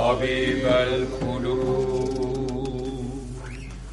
حبيب الكل